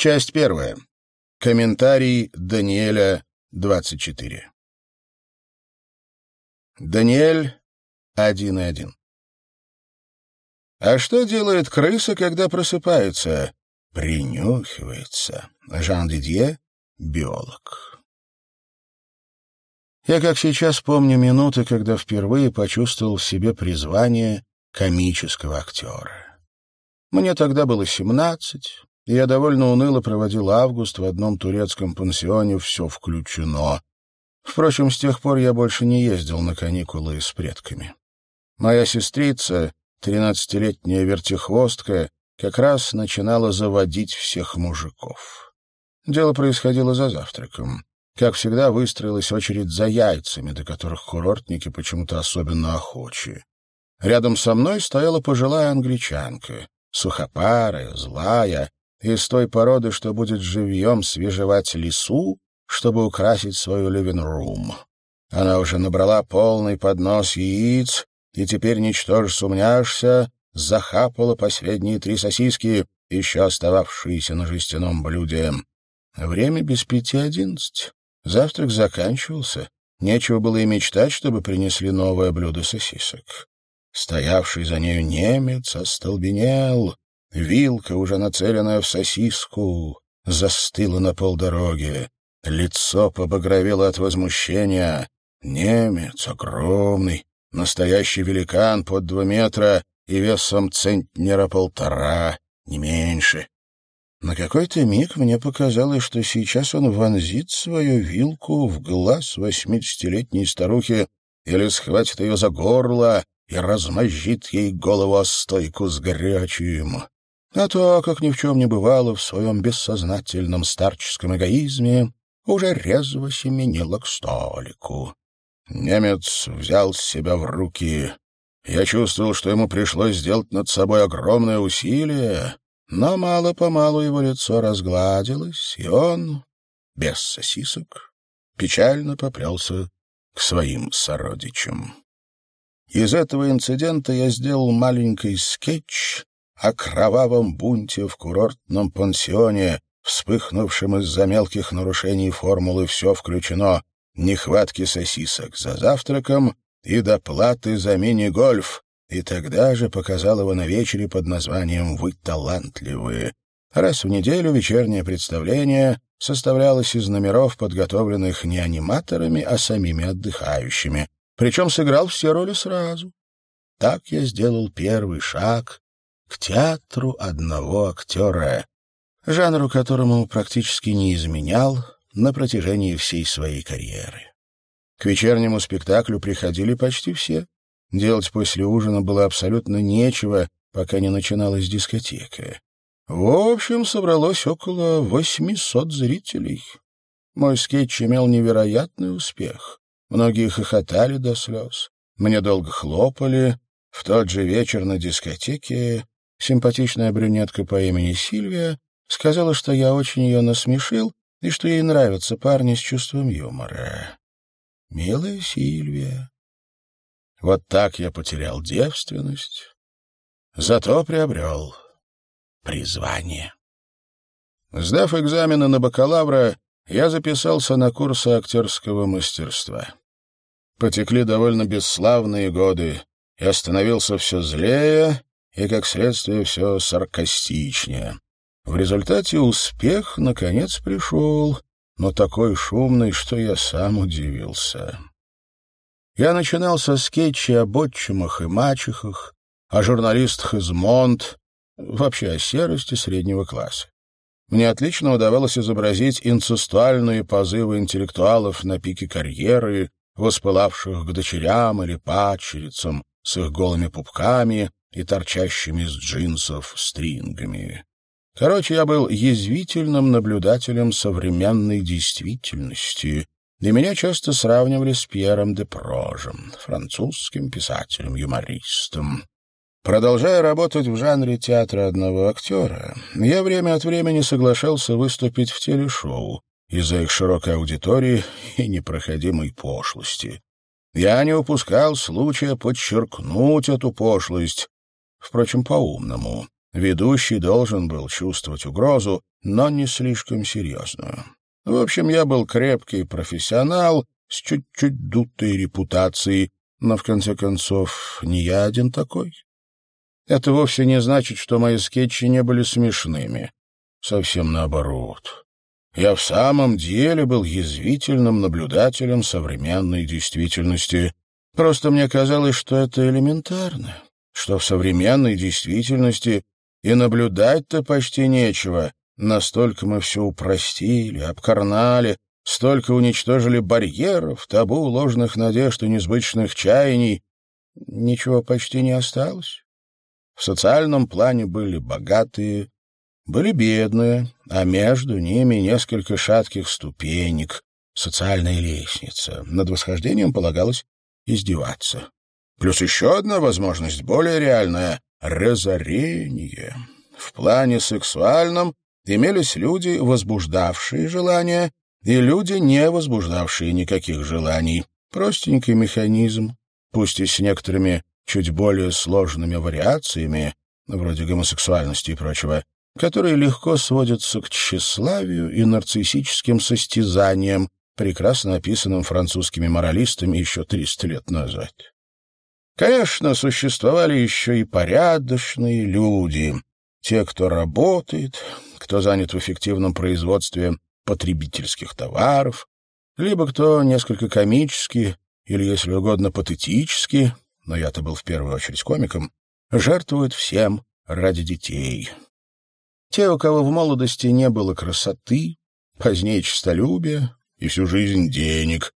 Часть первая. Комментарий Даниэля, 24. Даниэль, 1.1. А что делает крыса, когда просыпается? Принюхивается. Жан Дидье, биолог. Я как сейчас помню минуты, когда впервые почувствовал в себе призвание комического актера. Мне тогда было семнадцать, я довольно уныло проводил август в одном турецком пансионе «Все включено». Впрочем, с тех пор я больше не ездил на каникулы с предками. Моя сестрица, тринадцатилетняя вертихвостка, как раз начинала заводить всех мужиков. Дело происходило за завтраком. Как всегда, выстроилась очередь за яйцами, до которых курортники почему-то особенно охочи. Рядом со мной стояла пожилая англичанка, сухопарая, злая, из той породы, что будет живьем свежевать лесу, чтобы украсить свою living-room. Она уже набрала полный поднос яиц, и теперь, ничтоже сумняшься, захапала последние три сосиски, еще остававшиеся на жестяном блюде. Время без пяти одиннадцать. Завтрак заканчивался. Нечего было и мечтать, чтобы принесли новое блюдо сосисок. Стоявший за нею немец остолбенел. Вилка, уже нацеленная в сосиску, застыла на полдороги. Лицо побагровело от возмущения. Немец огромный, настоящий великан под два метра и весом центнера полтора, не меньше. На какой-то миг мне показалось, что сейчас он вонзит свою вилку в глаз восьмидесятилетней старухи или схватит ее за горло и размозжит ей голову о стойку с горячим. А то, как ни в чем не бывало, в своем бессознательном старческом эгоизме уже резво семенила к столику. Немец взял себя в руки. Я чувствовал, что ему пришлось сделать над собой огромное усилие, но мало-помалу его лицо разгладилось, и он, без сосисок, печально поплелся к своим сородичам. Из этого инцидента я сделал маленький скетч о кровавом бунте в курортном пансионе, вспыхнувшем из-за мелких нарушений формулы «все включено», нехватки сосисок за завтраком и доплаты за мини-гольф, и тогда же показал его на вечере под названием «Вы талантливые». Раз в неделю вечернее представление составлялось из номеров, подготовленных не аниматорами, а самими отдыхающими. Причем сыграл все роли сразу. Так я сделал первый шаг к театру одного актера, жанру которому практически не изменял на протяжении всей своей карьеры. К вечернему спектаклю приходили почти все. Делать после ужина было абсолютно нечего, пока не начиналась дискотека. В общем, собралось около 800 зрителей. Мой скетч имел невероятный успех. Многие хохотали до слез. Мне долго хлопали. В тот же вечер на дискотеке симпатичная брюнетка по имени Сильвия сказала, что я очень ее насмешил и что ей нравятся парни с чувством юмора. Милая Сильвия. Вот так я потерял девственность, зато приобрел призвание. Сдав экзамены на бакалавра, я записался на курсы актерского мастерства. Потекли довольно бесславные годы, я становился все злее и, как следствие, все саркастичнее. В результате успех, наконец, пришел, но такой шумный, что я сам удивился. Я начинал со скетчей об отчимах и мачехах, о журналистах из Монт, вообще о серости среднего класса. Мне отлично удавалось изобразить инцестуальные позывы интеллектуалов на пике карьеры, воспылавших к дочерям или падчерицам с их голыми пупками и торчащими из джинсов стрингами. Короче, я был язвительным наблюдателем современной действительности, и меня часто сравнивали с Пьером де Прожем, французским писателем-юмористом. Продолжая работать в жанре театра одного актера, я время от времени соглашался выступить в телешоу из-за их широкой аудитории и непроходимой пошлости. Я не упускал случая подчеркнуть эту пошлость, впрочем, по-умному. Ведущий должен был чувствовать угрозу, но не слишком серьезную. В общем, я был крепкий профессионал с чуть-чуть дутой репутацией, но, в конце концов, не я один такой. Это вовсе не значит, что мои скетчи не были смешными. Совсем наоборот. Я в самом деле был язвительным наблюдателем современной действительности. Просто мне казалось, что это элементарно, что в современной действительности и наблюдать-то почти нечего. Настолько мы все упростили, обкарнали, столько уничтожили барьеров, табу, ложных надежд и несбычных чаяний. Ничего почти не осталось. В социальном плане были богатые, были бедные, а между ними несколько шатких ступенек, социальная лестница. Над восхождением полагалось издеваться. Плюс еще одна возможность, более реальная — разорение. В плане сексуальном имелись люди, возбуждавшие желания, и люди, не возбуждавшие никаких желаний. Простенький механизм, пусть и с некоторыми чуть более сложными вариациями, вроде гомосексуальности и прочего, которые легко сводятся к тщеславию и нарциссическим состязаниям, прекрасно описанным французскими моралистами еще 300 лет назад. Конечно, существовали еще и порядочные люди, те, кто работает, кто занят в эффективном производстве потребительских товаров, либо кто несколько комически или, если угодно, патетически, но я-то был в первую очередь комиком, жертвует всем ради детей. Те, у кого в молодости не было красоты, позднее честолюбия и всю жизнь денег,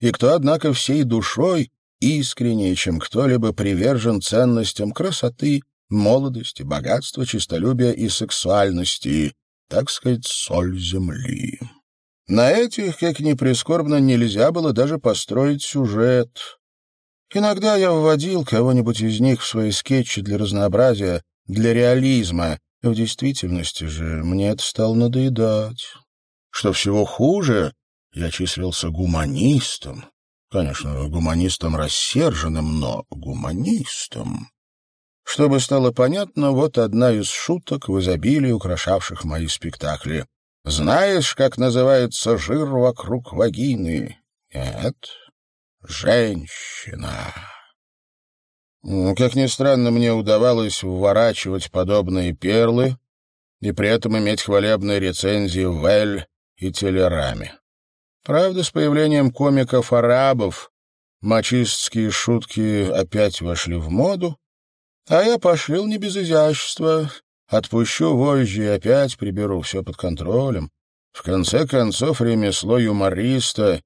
и кто, однако, всей душой искреннее, чем кто-либо привержен ценностям красоты, молодости, богатства, честолюбия и сексуальности, так сказать, соль земли. На этих, как ни прискорбно, нельзя было даже построить сюжет. Иногда я вводил кого-нибудь из них в свои скетчи для разнообразия, для реализма. В действительности же мне это стало надоедать. Что всего хуже, я числился гуманистом. Конечно, гуманистом рассерженным, но гуманистом. Чтобы стало понятно, вот одна из шуток в изобилии, украшавших мои спектакли. «Знаешь, как называется жир вокруг вагины?» «Нет, женщина». Как ни странно, мне удавалось вворачивать подобные перлы и при этом иметь хвалебные рецензии в «Эль» и «Телераме». Правда, с появлением комиков-арабов мачистские шутки опять вошли в моду, а я пошлил не без изящества. Отпущу вожжи и опять приберу все под контролем. В конце концов, ремесло юмориста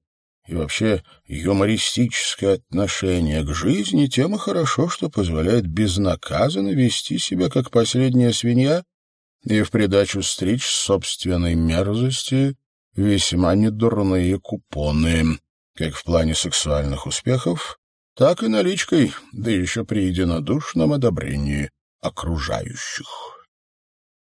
и вообще юмористическое отношение к жизни тем и хорошо, что позволяет безнаказанно вести себя как последняя свинья и в придачу стричь собственной мерзости весьма недурные купоны, как в плане сексуальных успехов, так и наличкой, да еще при единодушном одобрении окружающих.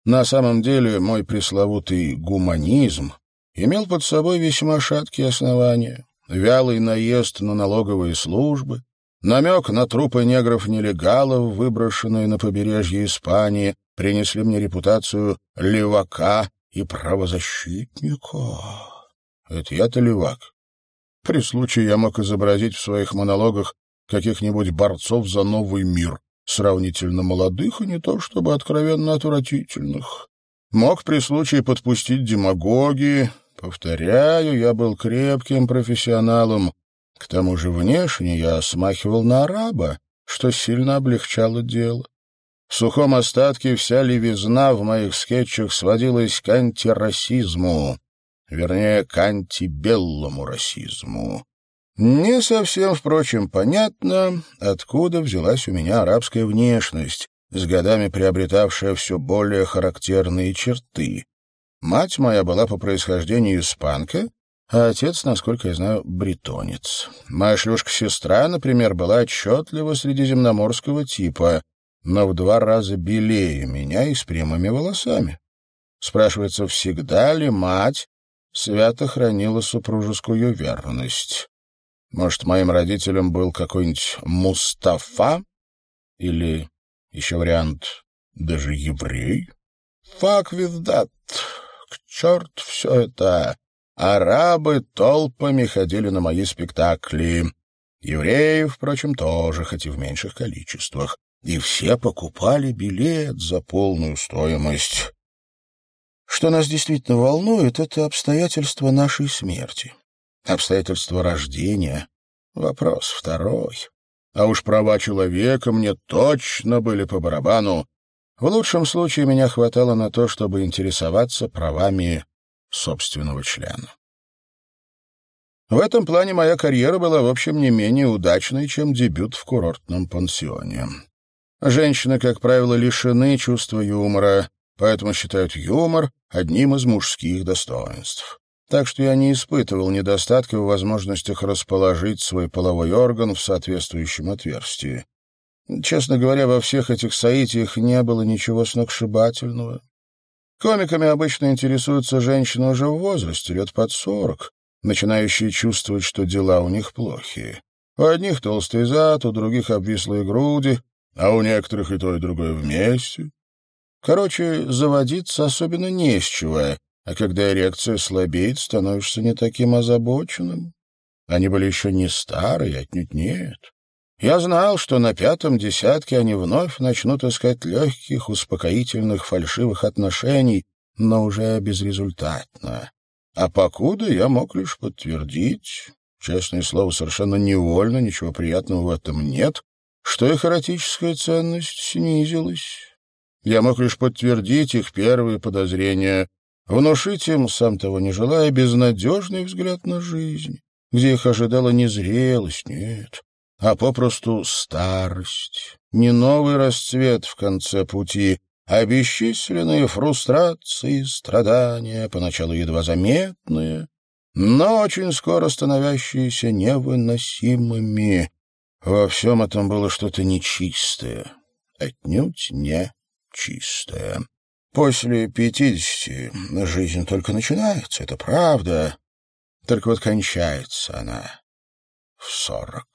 На самом деле мой пресловутый гуманизм имел под собой весьма шаткие основания. Вялый наезд на налоговые службы, намек на трупы негров-нелегалов, выброшенные на побережье Испании, принесли мне репутацию левака и правозащитника. Это я-то левак. При случае я мог изобразить в своих монологах каких-нибудь борцов за новый мир, сравнительно молодых и не то чтобы откровенно отвратительных. Мог при случае подпустить демагогии. Повторяю, я был крепким профессионалом. К тому же внешне я смахивал на араба, что сильно облегчало дело. В сухом остатке вся левизна в моих скетчах сводилась к антирасизму, вернее, к антибеллому расизму. Не совсем, впрочем, понятно, откуда взялась у меня арабская внешность, с годами приобретавшая все более характерные черты. Мать моя была по происхождению испанка, а отец, насколько я знаю, бретонец. Моя шлюшка-сестра, например, была отчетливо средиземноморского типа, но в два раза белее меня и с прямыми волосами. Спрашивается, всегда ли мать свято хранила супружескую верность? Может, моим родителям был какой-нибудь Мустафа? Или еще вариант Даже еврей? With that. К черту все это. Арабы толпами ходили на мои спектакли. Евреи, впрочем, тоже, хоть и в меньших количествах. И все покупали билет за полную стоимость. Что нас действительно волнует, это обстоятельства нашей смерти. Обстоятельства рождения — вопрос второй. А уж права человека мне точно были по барабану. В лучшем случае меня хватало на то, чтобы интересоваться правами собственного члена. В этом плане моя карьера была, в общем, не менее удачной, чем дебют в курортном пансионе. Женщины, как правило, лишены чувства юмора, поэтому считают юмор одним из мужских достоинств. Так что я не испытывал недостатка в возможностях расположить свой половой орган в соответствующем отверстии. Честно говоря, во всех этих соитиях не было ничего сногсшибательного. Комиками обычно интересуются женщины уже в возрасте, лет под сорок, начинающие чувствовать, что дела у них плохие. У одних толстый зад, у других обвислые груди, а у некоторых и то, и другое вместе. Короче, заводиться особенно не с чего, а когда эрекция слабеет, становишься не таким озабоченным. Они были еще не старые, отнюдь нет. Я знал, что на пятом десятке они вновь начнут искать легких, успокоительных, фальшивых отношений, но уже безрезультатно. А покуда я мог лишь подтвердить, честное слово, совершенно невольно, ничего приятного в этом нет, что их эротическая ценность снизилась. Я мог лишь подтвердить их первые подозрения, внушить им, сам того не желая, безнадежный взгляд на жизнь, где их ожидала не зрелость, нет, а попросту старость, не новый расцвет в конце пути, а бесчисленные фрустрации, страдания, поначалу едва заметные, но очень скоро становящиеся невыносимыми. Во всем этом было что-то нечистое, отнюдь не чистое. После пятидесяти жизнь только начинается, это правда. Только вот кончается она в сорок.